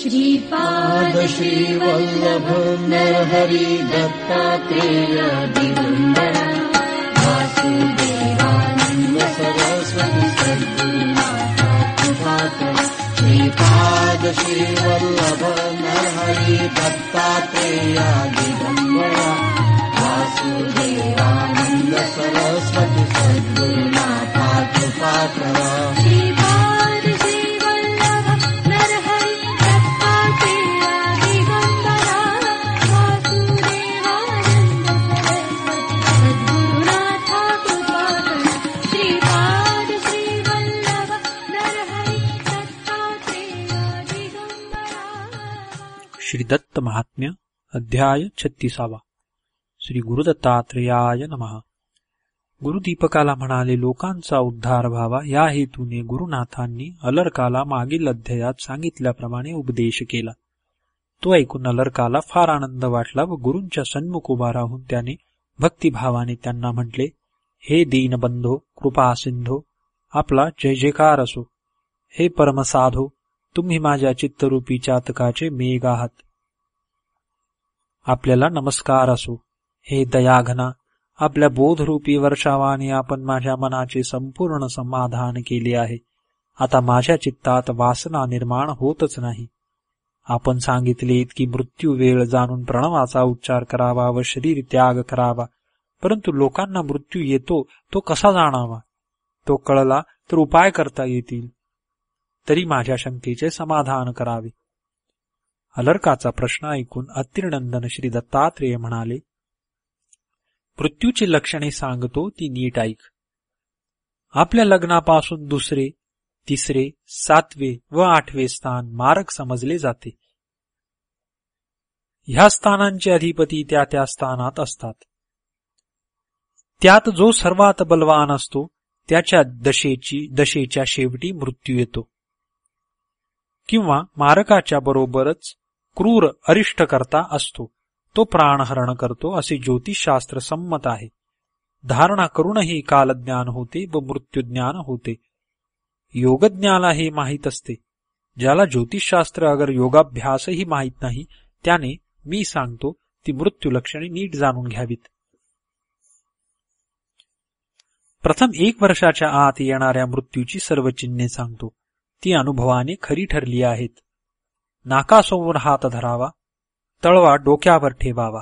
श्रीपाद श्रीवल्लभ नरहरि दत्तात्रेय दिगम्बर वासुदेवानन्द सरस्वती सद्गुरुनाथ कृपाकर श्रीपाद श्रीवल्लभ नरहरि दत्तात्रेय दिगम्बर वासुदेवानन्द सरस्वती सद्गुरुनाथ कृपाकर यज्ञ अध्याय छत्तीसावा. श्री गुरुदत्तात्रेयाय नमः. गुरुदीपकाला म्हणाले लोकांचा उद्धार व्हावा या हेतूने गुरुनाथांनी अलर्काला मागील अध्यायात सांगितल्याप्रमाणे उपदेश केला. तो ऐकून अलर्काला फार आनंद वाटला व गुरूंच्या सन्मुख उभा राहून त्याने भक्तिभावाने त्यांना म्हटले हे दीनबंधो कृपा सिंधो आपला जय जयकार असो. हे परमसाधो तुम्ही माझ्या चित्तरूपी चातकाचे मेघ आहात. आपल्याला नमस्कार असो. हे दयाघना आपल्या बोधरूपी वर्षावाने आपण माझ्या मनाचे संपूर्ण समाधान केले आहे. आता माझ्या चित्तात वासना निर्माण होतच नाही. आपण सांगितलेत की मृत्यू वेळ जाणून प्रणवाचा उच्चार करावा व शरीर त्याग करावा. परंतु लोकांना मृत्यू येतो तो कसा जाणावा? तो कळला तर उपाय करता येतील. तरी माझ्या शंकेचे समाधान करावे. अलर्काचा प्रश्न ऐकून अत्रिनंदन श्री दत्तात्रेय म्हणाले मृत्यूची लक्षणे सांगतो ती नीट ऐक. आपल्या लग्नापासून दुसरे तिसरे सातवे व आठवे स्थान मारक समजले जाते. ह्या स्थानांचे अधिपती त्या त्या स्थानात असतात. त्यात जो सर्वात बलवान असतो त्याच्या दशेची दशेच्या शेवटी मृत्यू येतो. किंवा मारकाच्या बरोबरच क्रूर अरिष्टकर्ता असतो. तो प्राणहरण करतो असे ज्योतिषशास्त्र संमत आहे. धारणा करूनही कालज्ञान होते व मृत्यूज्ञान होते. योगज्ञाला हे माहीत असते. ज्याला ज्योतिषशास्त्र अगर योगाभ्यासही माहीत नाही त्याने मी सांगतो ती मृत्यू लक्षणे नीट जाणून घ्यावीत. प्रथम एक वर्षाच्या आत येणाऱ्या मृत्यूची सर्व चिन्हे सांगतो. ती अनुभवाने खरी ठरली आहेत. नाकासमोर हात धरावा तळवा डोक्यावर ठेवावा.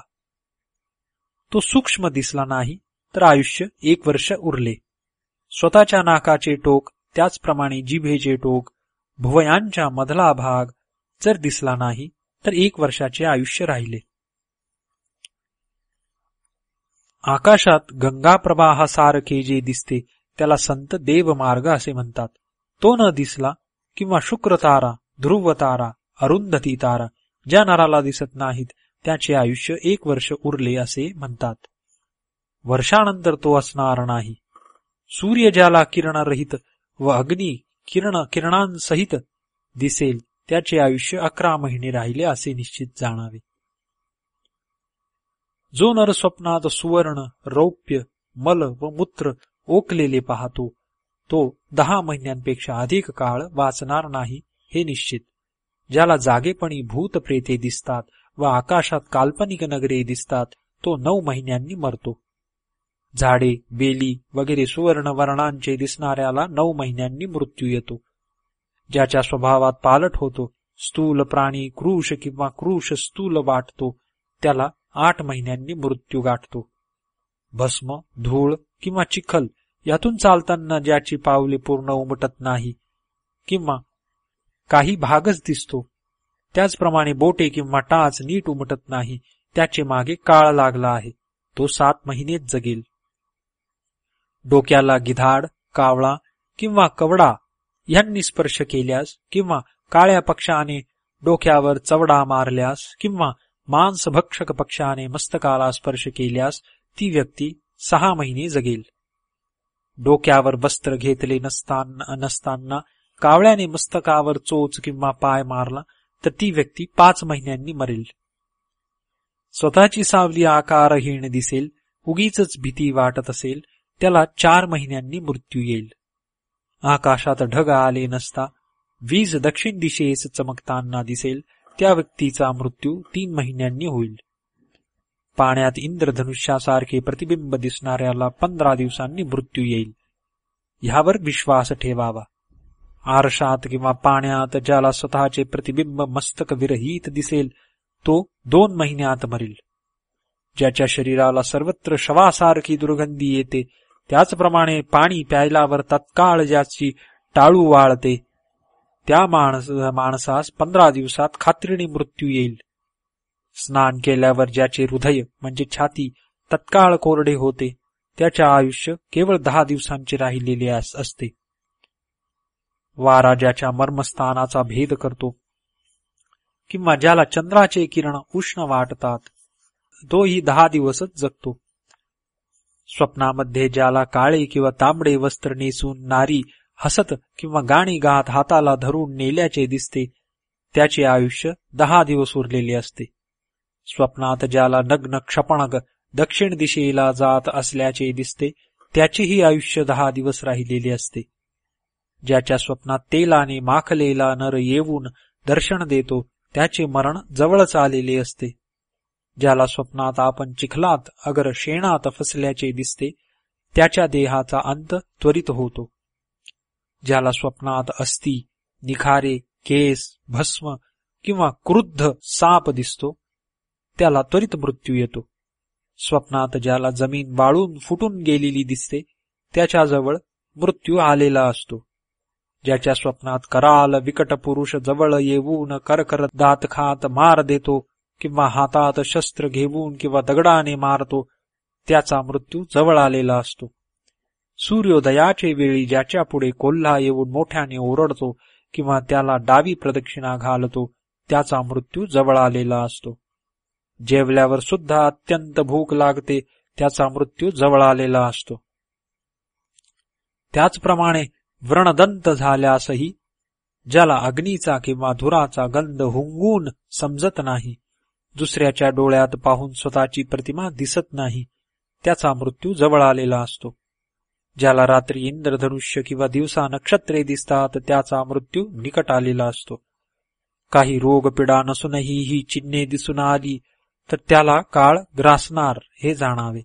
तो सूक्ष्म दिसला नाही तर आयुष्य एक वर्ष उरले. स्वतःच्या नाकाचे टोक त्याचप्रमाणे जिभेचे टोक भुवयांच्या मधला भाग जर दिसला नाही तर एक वर्षाचे आयुष्य राहिले. आकाशात गंगा प्रवाहासारखे जे दिसते त्याला संत देवमार्ग असे म्हणतात. तो न दिसला किंवा शुक्र तारा ध्रुव तारा अरुंधती तारा ज्या नराला दिसत नाहीत त्याचे आयुष्य एक वर्ष उरले असे म्हणतात. वर्षानंतर तो असणार नाही. सूर्य ज्याला किरणरहित व अग्नी किरण किरणांसहित दिसेल त्याचे आयुष्य अकरा महिने राहिले असे निश्चित जाणावे. जो नर स्वप्नात सुवर्ण रौप्य मल व मूत्र ओकलेले पाहतो तो दहा महिन्यांपेक्षा अधिक काळ वाचणार नाही हे निश्चित. ज्याला जागेपणी भूत प्रेते दिसतात व आकाशात काल्पनिक नगरे दिसतात तो नऊ महिन्यांनी मरतो. झाडे बेली वगैरे सुवर्ण वर्णांचे दिसणाऱ्याला नऊ महिन्यांनी मृत्यू येतो. ज्याच्या स्वभावात पालट होतो स्थूल प्राणी क्रूश किंवा क्रूश स्थूल वाटतो त्याला आठ महिन्यांनी मृत्यू गाठतो. भस्म धूळ किंवा चिखल यातून चालताना ज्याची पावले पूर्ण उमटत नाही किंवा काही भागच दिसतो. त्याचप्रमाणे बोटे किंवा टाच नीट उमटत नाही. त्याचे मागे काळ लागला आहे. तो सात महिनेच जगेल. डोक्याला गिधाड कावळा किंवा कवडा यांनी स्पर्श केल्यास किंवा काळ्या पक्षाने डोक्यावर चवडा मारल्यास किंवा मांसभक्षक पक्षाने मस्तकाला स्पर्श केल्यास ती व्यक्ती सहा महिने जगेल. डोक्यावर वस्त्र घेतले नसताना नसताना कावळ्याने मस्तकावर चोच किंवा पाय मारला तर ती व्यक्ती पाच महिन्यांनी मरेल. स्वतःची सावली आकारहीन दिसेल उगीच भीती वाटत असेल त्याला चार महिन्यांनी मृत्यू येईल. आकाशात ढग आले नसता वीज दक्षिण दिशेस चमकताना दिसेल त्या व्यक्तीचा मृत्यू तीन महिन्यांनी होईल. पाण्यात इंद्रधनुष्यासारखे प्रतिबिंब दिसणाऱ्याला पंधरा दिवसांनी मृत्यू येईल. ह्यावर विश्वास ठेवावा. आरशात किंवा पाण्यात ज्याला स्वतःचे प्रतिबिंब मस्तक विरहित दिसेल तो दोन महिन्यात मरेल. ज्याच्या शरीराला सर्वत्र शवासारखी दुर्गंधी येते त्याचप्रमाणे पाणी प्यायल्यावर तत्काळ ज्याची टाळू वाळते त्या माणस माणसास पंधरा दिवसात खात्रीने मृत्यू येईल. स्नान केल्यावर ज्याचे हृदय म्हणजे छाती तत्काळ कोरडे होते त्याचे आयुष्य केवळ दहा दिवसांचे राहिलेले अस- असते. वारा ज्याच्या मर्मस्थानाचा भेद करतो. किंवा ज्याला चंद्राचे किरण उष्ण वाटतात तोही दहा दिवसच जगतो. स्वप्नामध्ये ज्याला काळे किंवा तांबडे वस्त्र नेसून नारी हसत किंवा गाणी गात हाताला धरून नेल्याचे दिसते त्याचे आयुष्य दहा दिवस उरलेले असते. स्वप्नात ज्याला नग्न क्षपणग दक्षिण दिशेला जात असल्याचे दिसते त्याचेही आयुष्य दहा दिवस राहिलेले असते. ज्याच्या स्वप्नात तेलाने माखलेला नर येऊन दर्शन देतो त्याचे मरण जवळच आलेले असते. ज्याला स्वप्नात आपण चिखलात अगर शेणात फसल्याचे दिसते त्याच्या देहाचा अंत त्वरित होतो. ज्याला स्वप्नात अस्थि निखारे केस भस्म किंवा क्रुद्ध साप दिसतो त्याला त्वरित मृत्यू येतो. स्वप्नात ज्याला जमीन वाळून फुटून गेलेली दिसते त्याच्याजवळ मृत्यू आलेला असतो. ज्याच्या स्वप्नात कराल विकट पुरुष जवळ येऊन करकर दात खात मार देतो किंवा हातात शस्त्र घेऊन किंवा दगडाने मारतो त्याचा मृत्यू जवळ आलेला असतो. सूर्योदयाचे वेळी ज्याच्या पुढे कोल्हा येऊन मोठ्याने ओरडतो किंवा त्याला डावी प्रदक्षिणा घालतो त्याचा मृत्यू जवळ आलेला असतो. जेवल्यावर सुद्धा अत्यंत भूक लागते त्याचा मृत्यू जवळ आलेला असतो. त्याचप्रमाणे व्रणदंत झाल्यासही ज्याला अग्नीचा किंवा धुराचा गंध हुंगून समजत नाही दुसऱ्याच्या डोळ्यात पाहून स्वतःची प्रतिमा दिसत नाही त्याचा मृत्यू जवळ आलेला असतो. ज्याला रात्री इंद्रधनुष्य किंवा दिवसा नक्षत्रे दिसतात त्याचा मृत्यू निकट आलेला असतो. काही रोगपीडा नसूनही ही चिन्हे दिसून आली तर त्याला काळ ग्रासणार हे जाणावे.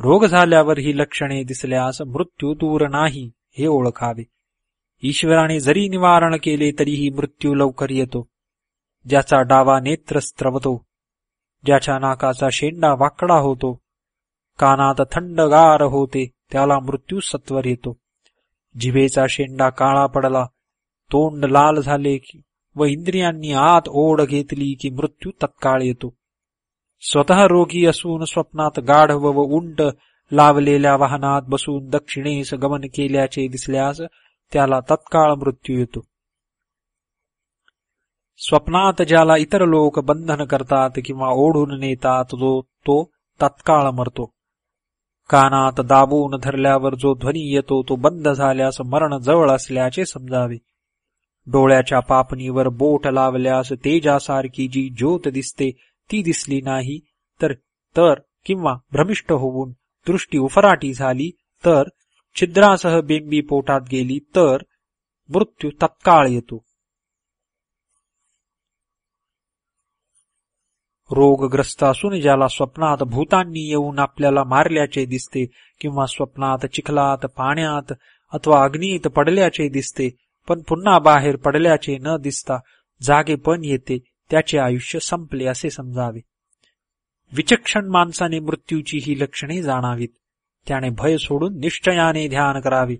रोग झाल्यावर ही लक्षणे दिसल्यास मृत्यू दूर नाही. हे ओळखावे. ईश्वराने जरी निवारण केले तरीही मृत्यू लवकर येतो. ज्याचा डावा नेत्र स्त्रवतो ज्याच्या नाकाचा शेंडा वाकडा होतो कानात थंडगार होते त्याला मृत्यू सत्वर येतो. जिभेचा शेंडा काळा पडला तोंड लाल झाले की व इंद्रियांनी आत ओढ घेतली की मृत्यू तत्काळ येतो. स्वतः रोगी असून स्वप्नात गाढव व उंट लावलेल्या वाहनात बसून दक्षिणेस गमन केल्याचे दिसल्यास त्याला तत्काळ मृत्यू येतो. स्वप्नात ज्याला इतर लोक बंधन करतात किंवा ओढून नेतात जो तो तत्काळ मरतो. कानात दाबून धरल्यावर जो ध्वनी येतो तो बंद झाल्यास मरण जवळ असल्याचे समजावे. डोळ्याच्या पापणीवर बोट लावल्यास तेजासारखी जी ज्योत दिसते ती दिसली नाही तर तर किंवा भ्रमिष्ट होऊन दृष्टी उफराटी झाली तर छिद्रासह बिंबी पोटात गेली तर मृत्यू तत्काळ येतो. रोगग्रस्त असून ज्याला स्वप्नात भूतांनी येऊन आपल्याला मारल्याचे दिसते किंवा स्वप्नात चिखलात पाण्यात अथवा अग्नीत पडल्याचे दिसते पण पुन्हा बाहेर पडल्याचे न दिसता जागे पण येते त्याचे आयुष्य संपले असे समजावे. विचक्षण माणसाने मृत्यूची ही लक्षणे जाणावीत. त्याने भय सोडून निश्चयाने ध्यान करावे.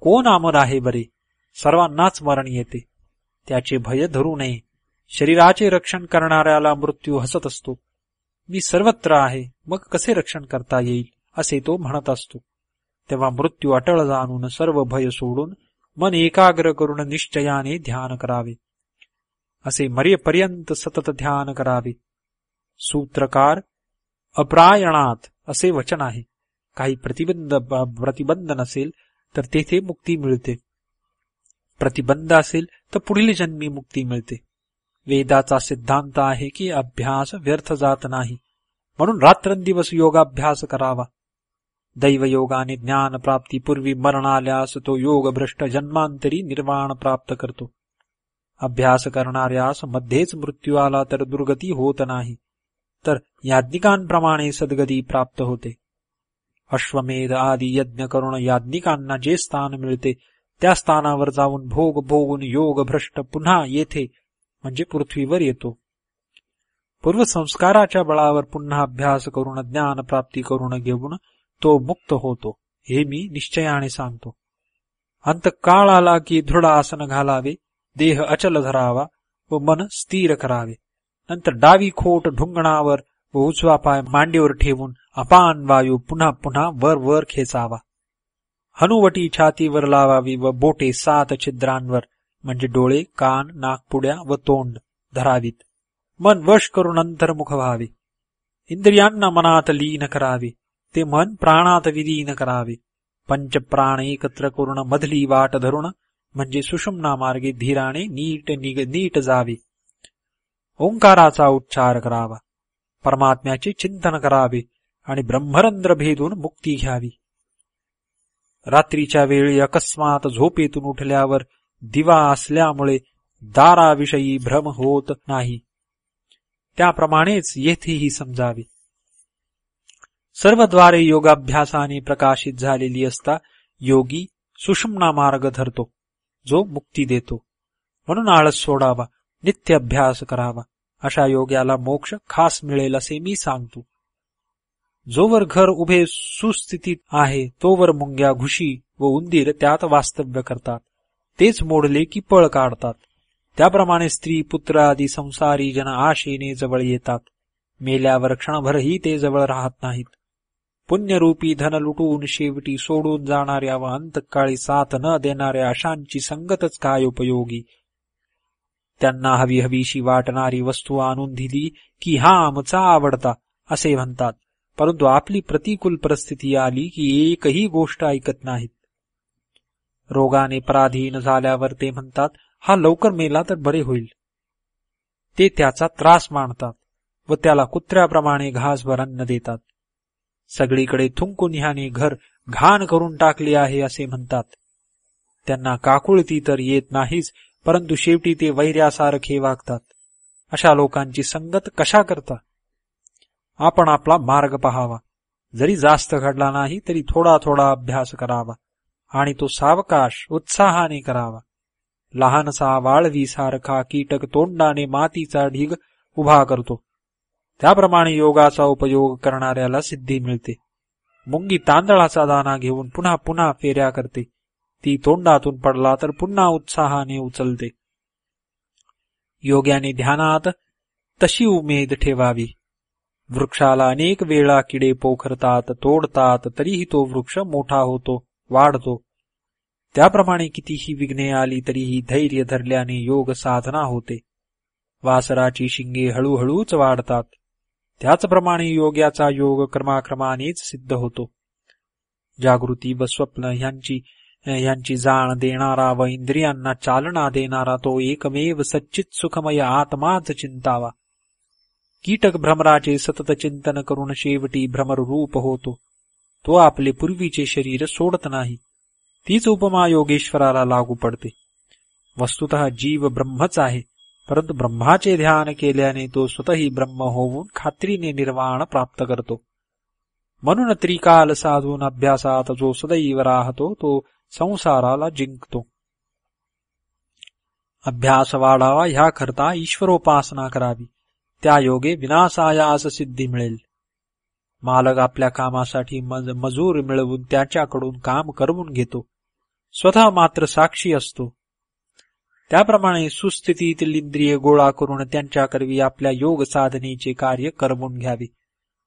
कोण आमर आहे बरे? सर्वांनाच मरण येते. त्याचे भय धरू नये. शरीराचे रक्षण करणाऱ्याला मृत्यू हसत असतो. मी सर्वत्र आहे मग कसे रक्षण करता येईल? असे तो म्हणत असतो. तेव्हा मृत्यू अटळ जाणून सर्व भय सोडून मन एकाग्र करून निश्चयाने ध्यान करावे. असे मरेपर्यंत सतत ध्यान करावे. सूत्रकार अप्रायणात असे वचन आहे. काही प्रतिबंध प्रतिबंध नसेल तर तेथे मुक्ती मिळते. प्रतिबंध असेल तर पुढील जन्मी मुक्ती मिळते. वेदाचा सिद्धांत आहे की अभ्यास व्यर्थ जात नाही. म्हणून रात्रंदिवस योगाभ्यास करावा. दैवयोगाने ज्ञान प्राप्तीपूर्वी मरण आल्यास तो योग भ्रष्ट जन्मांतरी निर्वाण प्राप्त करतो. अभ्यास करणाऱ्यास मध्येच मृत्यू आला तर दुर्गती होत नाही. तर याज्ञिकांप्रमाणे सद्गती प्राप्त होते. अश्वमेध आदी यज्ञ करून याज्ञिकांना जे स्थान मिळते त्या स्थानावर जाऊन भोग भोगून योग भ्रष्ट पुन्हा येथे म्हणजे पृथ्वीवर येतो. पूर्वसंस्काराच्या बळावर पुन्हा अभ्यास करून ज्ञान प्राप्ती करून घेऊन तो मुक्त होतो हे मी निश्चयाने सांगतो. अंत काळ आला की दृढ आसन घालावे देह अचल धरावा व मन स्थिर करावे. नंतर डावी खोट ढुंगणावर व उजवा पाय मांडीवर ठेवून अपान वायू पुन्हा पुन्हा वर वर खेचावा. हनुवटी छातीवर लावावी व बोटे सात छिद्रांवर म्हणजे डोळे कान नाकपुड्या व तोंड धरावीत. मन वश करून अंतर्मुख व्हावे. इंद्रियांना मनात लीन करावे. ते मन प्राणात विलीन करावे. पंच प्राण एकत्र करून मधली वाट धरून म्हणजे सुषुम्ना मार्गे धीराने नीट निग नीट जावे. ओंकाराचा उच्चार करावा. परमात्म्याचे चिंतन करावे आणि ब्रह्मरंध्र भेदून मुक्ती घ्यावी. रात्रीच्या वेळी अकस्मात झोपेतून उठल्यावर दिवा असल्यामुळे दाराविषयी भ्रम होत नाही. त्याप्रमाणेच येथेही समजावे. सर्वद्वारे योगाभ्यासाने प्रकाशित झालेली असता योगी सुषुम्ना मार्ग धरतो जो मुक्ती देतो. म्हणून आळस सोडावा. नित्य अभ्यास करावा. अशा योग्याला मोक्ष खास मिळेल असे मी सांगतो. जोवर घर उभे सुस्थितीत आहे तोवर मुंग्या घुशी व उंदीर त्यात वास्तव्य करतात. तेच मोडले की पळ काढतात. त्याप्रमाणे स्त्री पुत्र आदी संसारी जन आशेने जवळ येतात. मेल्यावर क्षणभरही ते जवळ राहत नाहीत. पुण्यरूपी धन लुटून शेवटी सोडून जाणाऱ्या व अंतकाळी साथ न देणाऱ्या अशांची संगतच काय उपयोगी? त्यांना हवी हवीशी वाटणारी वस्तू आणून दिली की हा आमचा आवडता असे म्हणतात. परंतु आपली प्रतिकूल परिस्थिती आली की एकही गोष्ट ऐकत नाहीत. रोगाने पराधीन झाल्यावर ते म्हणतात हा लवकर मेला तर बरे होईल. ते त्याचा त्रास मानतात व त्याला कुत्र्याप्रमाणे घासभर अन्न देतात. सगळीकडे थुंकून ह्याने घर घाण करून टाकले आहे असे म्हणतात. त्यांना काकुळती तर येत नाहीच परंतु शेवटी ते वैर्यासारखे वागतात. अशा लोकांची संगत कशा करता आपण आपला मार्ग पहावा. जरी जास्त घडला नाही तरी थोडा थोडा अभ्यास करावा आणि तो सावकाश उत्साहाने करावा. लहानसा वाळवी सारखा कीटक तोंडाने मातीचा ढीग उभा करतो. त्याप्रमाणे योगाचा उपयोग करणाऱ्याला सिद्धी मिळते. मुंगी तांदळाचा दाना घेऊन पुन्हा पुन्हा फेऱ्या करते. ती तोंडातून पडला तर पुन्हा उत्साहाने उचलते. योग्याने ध्यानात तशी उमेद ठेवावी. वृक्षाला अनेक वेळा किडे पोखरतात तोडतात तरीही तो वृक्ष मोठा होतो वाढतो. त्याप्रमाणे कितीही विघ्ने आली तरीही धैर्य धरल्याने योग साधना होते. वासराची शिंगे हळूहळूच वाढतात. त्याचप्रमाणे योग्याचा योग क्रमाक्रमानेच सिद्ध होतो. जागृती व स्वप्न यांची यांची जाण देणारा व इंद्रियांना चालना देणारा तो एकमेव सच्चित सुखमय आत्माच चिंतावा. कीटक भ्रमराचे सतत चिंतन करून शेवटी भ्रमर रूप होतो. तो आपले पूर्वीचे शरीर सोडत नाही. तीच उपमा योगेश्वराला लागू पडते. वस्तुत जीव ब्रह्मच आहे. परंतु ब्रह्माचे ध्यान केल्याने तो स्वतःही ब्रह्म होऊन खात्रीने निर्वाण प्राप्त करतो. म्हणून त्रिकाल साधून अभ्यासात जो सदैव राहतो तो संसाराला जिंकतो. अभ्यास वाढावा ह्याकरता ईश्वरोपासना करावी. त्या योगे विनासायास सिद्धी मिळेल. मालक आपल्या कामासाठी मजूर मिळवून त्याच्याकडून काम करवून घेतो. स्वतः मात्र साक्षी असतो. त्याप्रमाणे सुस्थितीतील इंद्रिय गोळा करून त्यांच्याकरवी आपल्या योग साधनेचे कार्य करवून घ्यावे.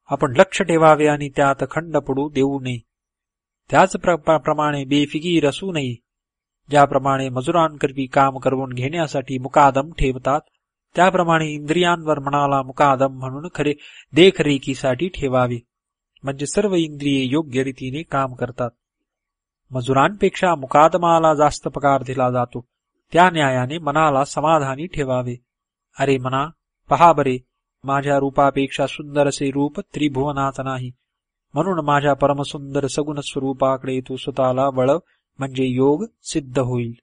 आपण लक्ष ठेवावे आणि त्यात खंड पडू देऊ नये. त्याच प्रमाणे बेफिकीर असू नये ज्याप्रमाणे मजुरांकरवी काम करवून घेण्यासाठी मुकादम ठेवतात त्याप्रमाणे इंद्रियांवर मनाला मुकादम म्हणून खरे देखरेखीसाठी ठेवावे. म्हणजे सर्व इंद्रिये योग्य रीतीने काम करतात. मजुरांपेक्षा मुकादमाला जास्त पगार दिला जातो. त्या न्यायाने मनाला समाधानी ठेवावे. अरे मना पहा बरे माझ्या रूपापेक्षा सुंदर असे रूप त्रिभुवनात नाही. म्हणून माझ्या परमसुंदर सगुण स्वरूपाकडे तू स्वतःला वळव म्हणजे योग सिद्ध होईल.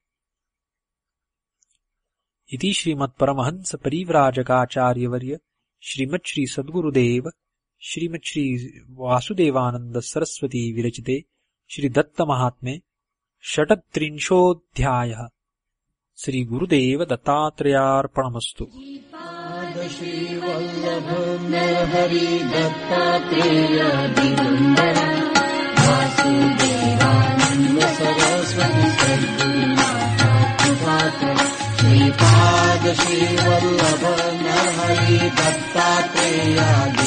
इति श्रीमत् परमहंस परिव्राजकाचार्यवर्य श्रीमत् श्री सद्गुरुदेव श्रीमत्श्री वासुदेवानंद सरस्वती विरचिते श्री दत्त महात्मे षट्त्रिंशोऽध्यायः. श्री गुरुदेव दत्तात्रयार्पणमस्तु. श्रीवल्लभ न हरि गाते या वासुदेवानन्द सरस्वती सर्वे वा श्रीपादश्री न हरि भाते